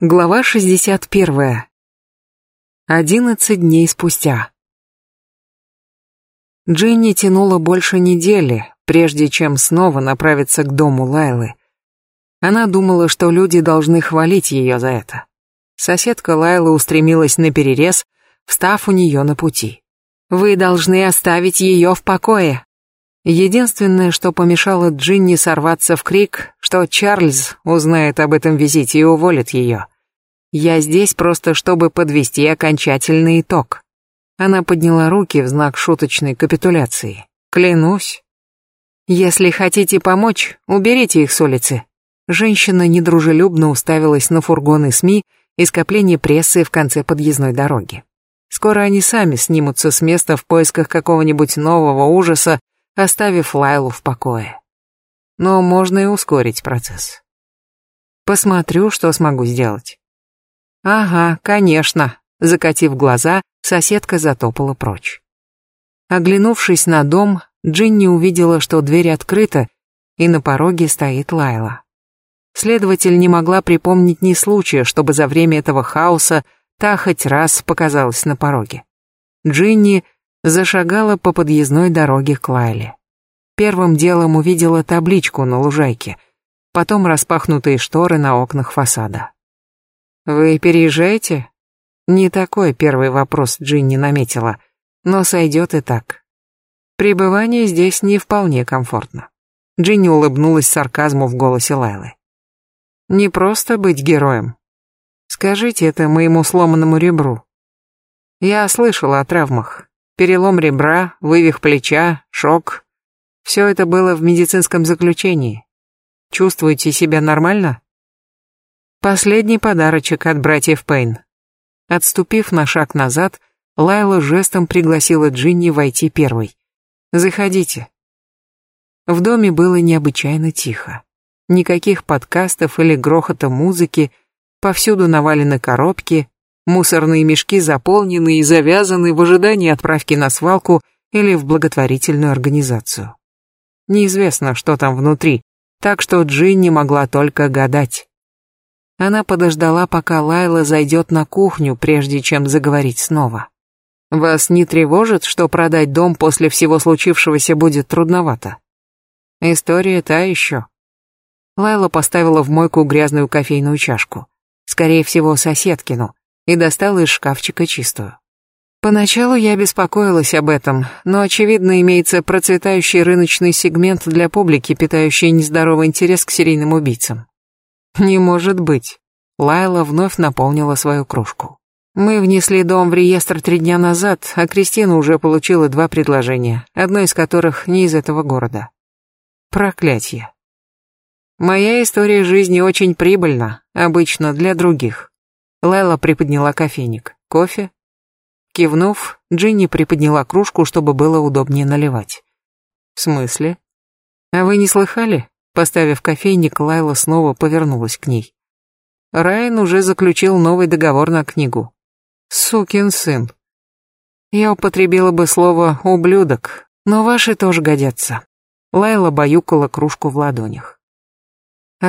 Глава 61. Одиннадцать дней спустя. Джинни тянула больше недели, прежде чем снова направиться к дому Лайлы. Она думала, что люди должны хвалить ее за это. Соседка Лайлы устремилась на перерез, встав у нее на пути. «Вы должны оставить ее в покое», Единственное, что помешало Джинни сорваться в крик, что Чарльз узнает об этом визите и уволит ее. Я здесь просто, чтобы подвести окончательный итог. Она подняла руки в знак шуточной капитуляции. Клянусь. Если хотите помочь, уберите их с улицы. Женщина недружелюбно уставилась на фургоны СМИ и скопление прессы в конце подъездной дороги. Скоро они сами снимутся с места в поисках какого-нибудь нового ужаса, оставив Лайлу в покое. Но можно и ускорить процесс. Посмотрю, что смогу сделать. Ага, конечно. Закатив глаза, соседка затопала прочь. Оглянувшись на дом, Джинни увидела, что дверь открыта, и на пороге стоит Лайла. Следователь не могла припомнить ни случая, чтобы за время этого хаоса та хоть раз показалась на пороге. Джинни зашагала по подъездной дороге к Лайле. Первым делом увидела табличку на лужайке, потом распахнутые шторы на окнах фасада. «Вы переезжаете?» Не такой первый вопрос Джинни наметила, но сойдет и так. Пребывание здесь не вполне комфортно. Джинни улыбнулась сарказму в голосе Лайлы. «Не просто быть героем. Скажите это моему сломанному ребру. Я слышала о травмах, Перелом ребра, вывих плеча, шок. Все это было в медицинском заключении. Чувствуете себя нормально? Последний подарочек от братьев Пейн. Отступив на шаг назад, Лайла жестом пригласила Джинни войти первой. «Заходите». В доме было необычайно тихо. Никаких подкастов или грохота музыки, повсюду навалены коробки, Мусорные мешки заполнены и завязаны в ожидании отправки на свалку или в благотворительную организацию. Неизвестно, что там внутри, так что Джинни могла только гадать. Она подождала, пока Лайла зайдет на кухню, прежде чем заговорить снова. «Вас не тревожит, что продать дом после всего случившегося будет трудновато?» «История та еще». Лайла поставила в мойку грязную кофейную чашку. Скорее всего, соседкину и достала из шкафчика чистую. Поначалу я беспокоилась об этом, но, очевидно, имеется процветающий рыночный сегмент для публики, питающий нездоровый интерес к серийным убийцам. Не может быть. Лайла вновь наполнила свою кружку. Мы внесли дом в реестр три дня назад, а Кристина уже получила два предложения, одно из которых не из этого города. Проклятье. Моя история жизни очень прибыльна, обычно для других. Лайла приподняла кофейник. Кофе? Кивнув, Джинни приподняла кружку, чтобы было удобнее наливать. В смысле? А вы не слыхали? Поставив кофейник, Лайла снова повернулась к ней. Райан уже заключил новый договор на книгу. Сукин сын. Я употребила бы слово «ублюдок», но ваши тоже годятся. Лайла баюкала кружку в ладонях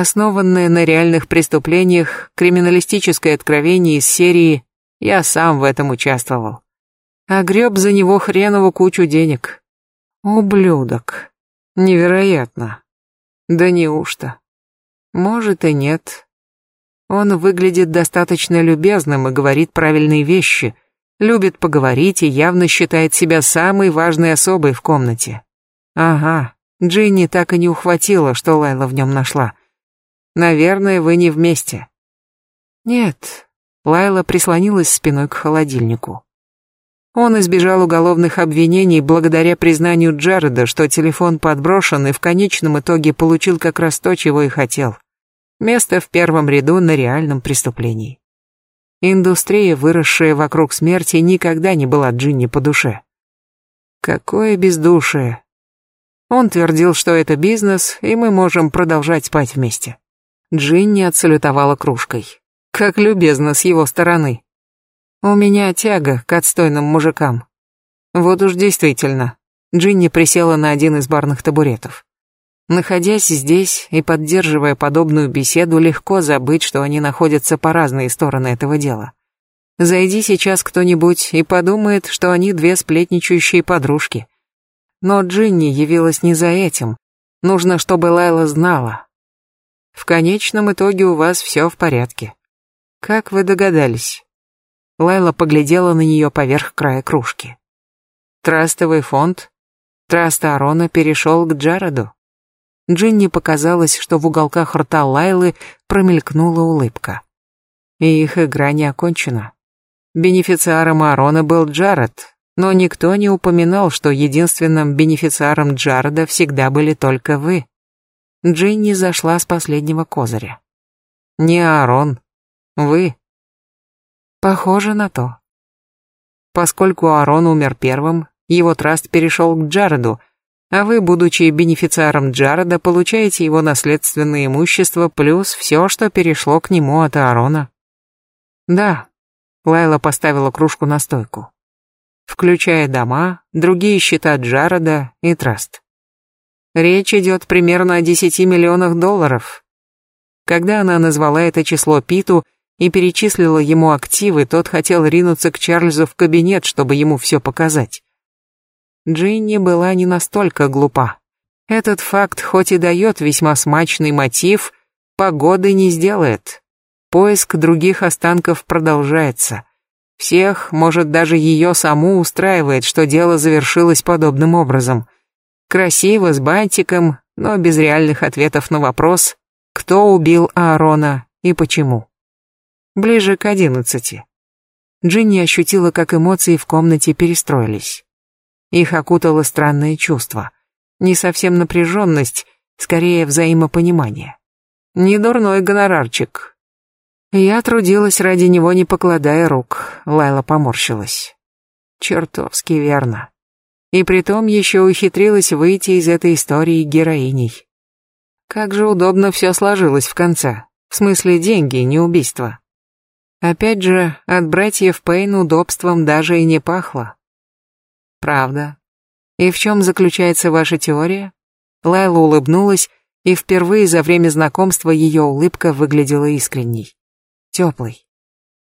основанное на реальных преступлениях, криминалистическое откровение из серии «Я сам в этом участвовал». А греб за него хреново кучу денег. Ублюдок. Невероятно. Да неужто? Может и нет. Он выглядит достаточно любезным и говорит правильные вещи, любит поговорить и явно считает себя самой важной особой в комнате. Ага, Джинни так и не ухватила, что Лайла в нем нашла. Наверное, вы не вместе. Нет. Лайла прислонилась спиной к холодильнику. Он избежал уголовных обвинений благодаря признанию Джареда, что телефон подброшен и в конечном итоге получил как раз то, чего и хотел. Место в первом ряду на реальном преступлении. Индустрия, выросшая вокруг смерти, никогда не была Джинни по душе. Какое бездушие. Он твердил, что это бизнес, и мы можем продолжать спать вместе. Джинни отсалютовала кружкой. Как любезно с его стороны. У меня тяга к отстойным мужикам. Вот уж действительно. Джинни присела на один из барных табуретов. Находясь здесь и поддерживая подобную беседу, легко забыть, что они находятся по разные стороны этого дела. Зайди сейчас кто-нибудь и подумает, что они две сплетничающие подружки. Но Джинни явилась не за этим. Нужно, чтобы Лайла знала. В конечном итоге у вас все в порядке. Как вы догадались? Лайла поглядела на нее поверх края кружки. Трастовый фонд? Траст Арона перешел к Джареду. Джинни показалось, что в уголках рта Лайлы промелькнула улыбка. И их игра не окончена. Бенефициаром Аарона был Джаред, но никто не упоминал, что единственным бенефициаром Джареда всегда были только вы. Джинни зашла с последнего козыря. Не Аарон, вы. Похоже на то. Поскольку Аарон умер первым, его траст перешел к Джареду, а вы, будучи бенефициаром Джареда, получаете его наследственное имущество плюс все, что перешло к нему от Аарона. Да, Лайла поставила кружку на стойку. Включая дома, другие счета Джареда и траст. Речь идет примерно о 10 миллионах долларов. Когда она назвала это число Питу и перечислила ему активы, тот хотел ринуться к Чарльзу в кабинет, чтобы ему все показать. Джинни была не настолько глупа. Этот факт хоть и дает весьма смачный мотив, погоды не сделает. Поиск других останков продолжается. Всех, может даже ее саму устраивает, что дело завершилось подобным образом. Красиво, с бантиком, но без реальных ответов на вопрос, кто убил Аарона и почему. Ближе к одиннадцати. Джинни ощутила, как эмоции в комнате перестроились. Их окутало странное чувство. Не совсем напряженность, скорее взаимопонимание. Недурной гонорарчик. Я трудилась ради него, не покладая рук. Лайла поморщилась. Чертовски верно. И притом еще ухитрилась выйти из этой истории героиней. Как же удобно все сложилось в конце. В смысле деньги, не убийство. Опять же, от братьев Пейн удобством даже и не пахло. Правда. И в чем заключается ваша теория? Лайла улыбнулась, и впервые за время знакомства ее улыбка выглядела искренней. Теплой.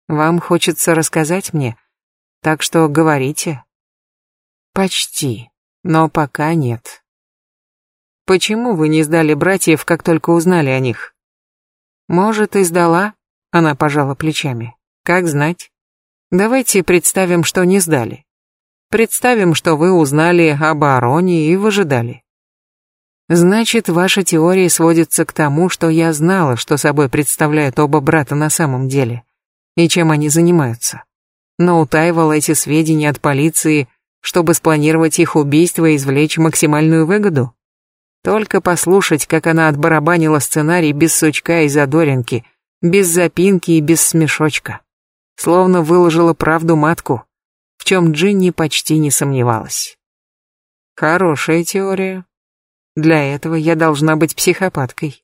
Вам хочется рассказать мне? Так что говорите. Почти, но пока нет. Почему вы не сдали братьев, как только узнали о них? Может, и сдала? Она пожала плечами. Как знать? Давайте представим, что не сдали. Представим, что вы узнали об Ароне и выжидали. Значит, ваша теория сводится к тому, что я знала, что собой представляют оба брата на самом деле, и чем они занимаются. Но утаивал эти сведения от полиции, чтобы спланировать их убийство и извлечь максимальную выгоду? Только послушать, как она отбарабанила сценарий без сучка и задоринки, без запинки и без смешочка. Словно выложила правду матку, в чем Джинни почти не сомневалась. Хорошая теория. Для этого я должна быть психопаткой.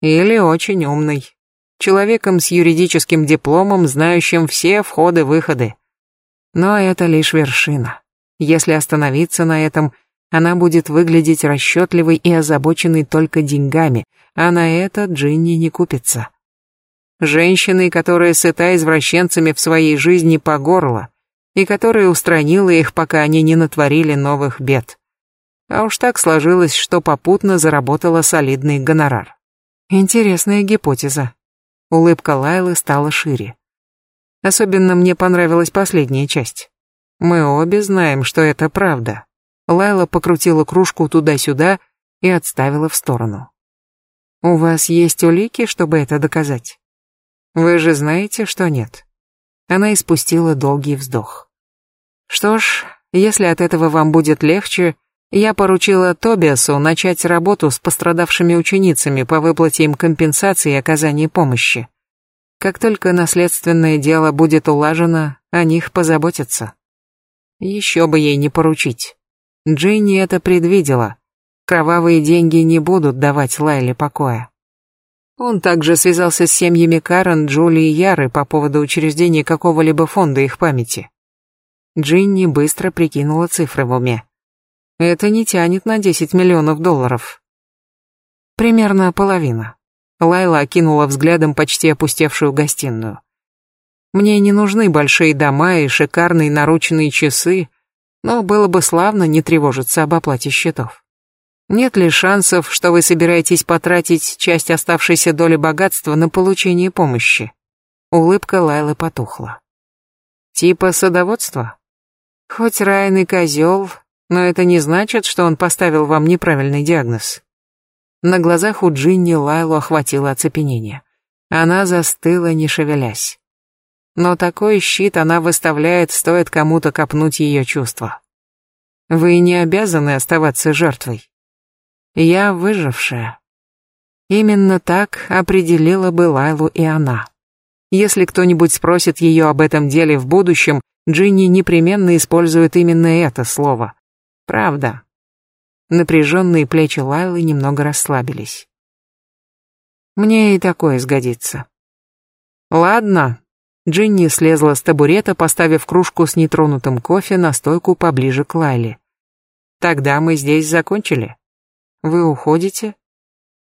Или очень умной. Человеком с юридическим дипломом, знающим все входы-выходы. Но это лишь вершина. Если остановиться на этом, она будет выглядеть расчетливой и озабоченной только деньгами, а на это Джинни не купится. Женщиной, которая сыта извращенцами в своей жизни по горло, и которая устранила их, пока они не натворили новых бед. А уж так сложилось, что попутно заработала солидный гонорар. Интересная гипотеза. Улыбка Лайлы стала шире. Особенно мне понравилась последняя часть. Мы обе знаем, что это правда. Лайла покрутила кружку туда-сюда и отставила в сторону. У вас есть улики, чтобы это доказать? Вы же знаете, что нет. Она испустила долгий вздох. Что ж, если от этого вам будет легче, я поручила Тобиасу начать работу с пострадавшими ученицами по выплате им компенсации и оказании помощи. Как только наследственное дело будет улажено, о них позаботятся. Еще бы ей не поручить. Джинни это предвидела. Кровавые деньги не будут давать Лайле покоя. Он также связался с семьями Карен, Джули и Яры по поводу учреждения какого-либо фонда их памяти. Джинни быстро прикинула цифры в уме. Это не тянет на 10 миллионов долларов. Примерно половина. Лайла окинула взглядом почти опустевшую гостиную. Мне не нужны большие дома и шикарные наручные часы, но было бы славно не тревожиться об оплате счетов. Нет ли шансов, что вы собираетесь потратить часть оставшейся доли богатства на получение помощи? Улыбка Лайлы потухла. Типа садоводства? Хоть Райан и козел, но это не значит, что он поставил вам неправильный диагноз. На глазах у Джинни Лайлу охватило оцепенение. Она застыла, не шевелясь. Но такой щит она выставляет, стоит кому-то копнуть ее чувства. Вы не обязаны оставаться жертвой. Я выжившая. Именно так определила бы Лайлу и она. Если кто-нибудь спросит ее об этом деле в будущем, Джинни непременно использует именно это слово. Правда. Напряженные плечи Лайлы немного расслабились. Мне и такое сгодится. Ладно. Джинни слезла с табурета, поставив кружку с нетронутым кофе на стойку поближе к Лайле. Тогда мы здесь закончили. Вы уходите?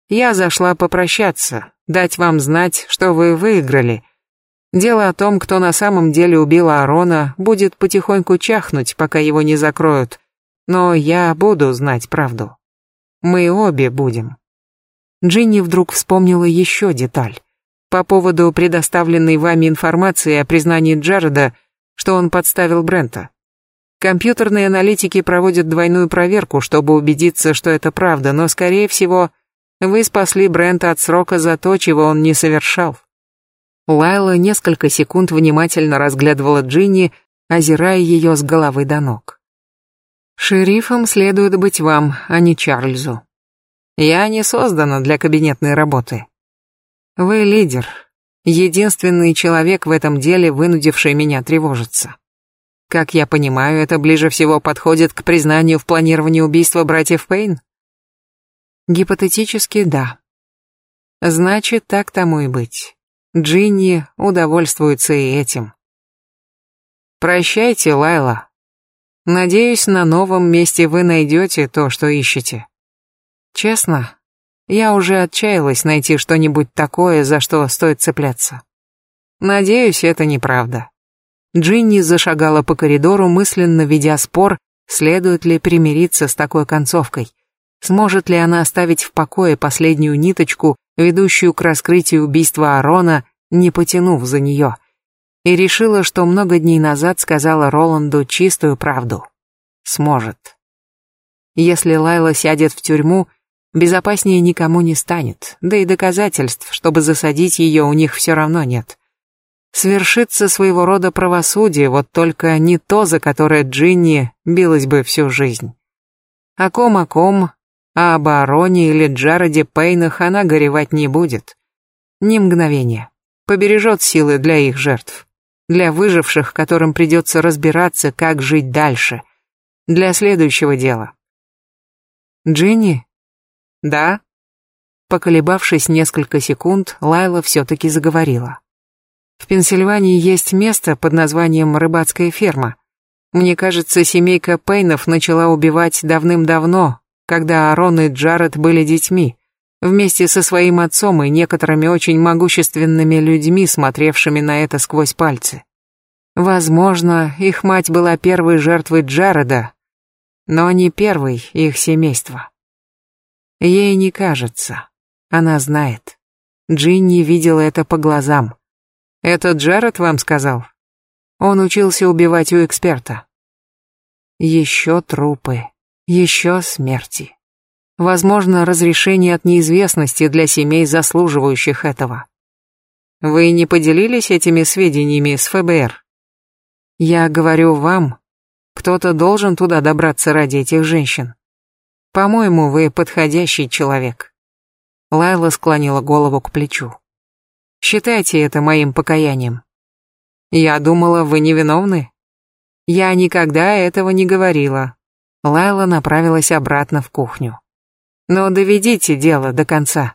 Я зашла попрощаться, дать вам знать, что вы выиграли. Дело о том, кто на самом деле убил Аарона, будет потихоньку чахнуть, пока его не закроют. Но я буду знать правду. Мы обе будем. Джинни вдруг вспомнила еще деталь. По поводу предоставленной вами информации о признании Джареда, что он подставил Брента. Компьютерные аналитики проводят двойную проверку, чтобы убедиться, что это правда, но, скорее всего, вы спасли Брента от срока за то, чего он не совершал. Лайла несколько секунд внимательно разглядывала Джинни, озирая ее с головы до ног. «Шерифом следует быть вам, а не Чарльзу. Я не создана для кабинетной работы. Вы лидер, единственный человек в этом деле, вынудивший меня тревожиться. Как я понимаю, это ближе всего подходит к признанию в планировании убийства братьев Пейн?» Гипотетически, да. Значит, так тому и быть. Джинни удовольствуется и этим. Прощайте, Лайла. Надеюсь, на новом месте вы найдете то, что ищете. Честно, я уже отчаялась найти что-нибудь такое, за что стоит цепляться. Надеюсь, это неправда. Джинни зашагала по коридору, мысленно ведя спор, следует ли примириться с такой концовкой. Сможет ли она оставить в покое последнюю ниточку, ведущую к раскрытию убийства Арона, не потянув за нее, и решила, что много дней назад сказала Роланду чистую правду. Сможет. Если Лайла сядет в тюрьму, безопаснее никому не станет, да и доказательств, чтобы засадить ее, у них все равно нет. Свершится своего рода правосудие, вот только не то, за которое Джинни билась бы всю жизнь. О ком о ком, а об Аароне или Джареде Пейнах она горевать не будет. Ни мгновения. Побережет силы для их жертв. Для выживших, которым придется разбираться, как жить дальше. Для следующего дела. Джинни? Да? Поколебавшись несколько секунд, Лайла все-таки заговорила. В Пенсильвании есть место под названием «Рыбацкая ферма». Мне кажется, семейка Пейнов начала убивать давным-давно, когда Аарон и Джаред были детьми, вместе со своим отцом и некоторыми очень могущественными людьми, смотревшими на это сквозь пальцы. Возможно, их мать была первой жертвой Джареда, но не первой их семейства. Ей не кажется. Она знает. Джинни видела это по глазам. «Это Джаред вам сказал?» Он учился убивать у эксперта. Еще трупы. Еще смерти. Возможно, разрешение от неизвестности для семей, заслуживающих этого. Вы не поделились этими сведениями с ФБР? Я говорю вам, кто-то должен туда добраться ради этих женщин. По-моему, вы подходящий человек. Лайла склонила голову к плечу. Считайте это моим покаянием. Я думала, вы невиновны. Я никогда этого не говорила. Лайла направилась обратно в кухню. Но доведите дело до конца.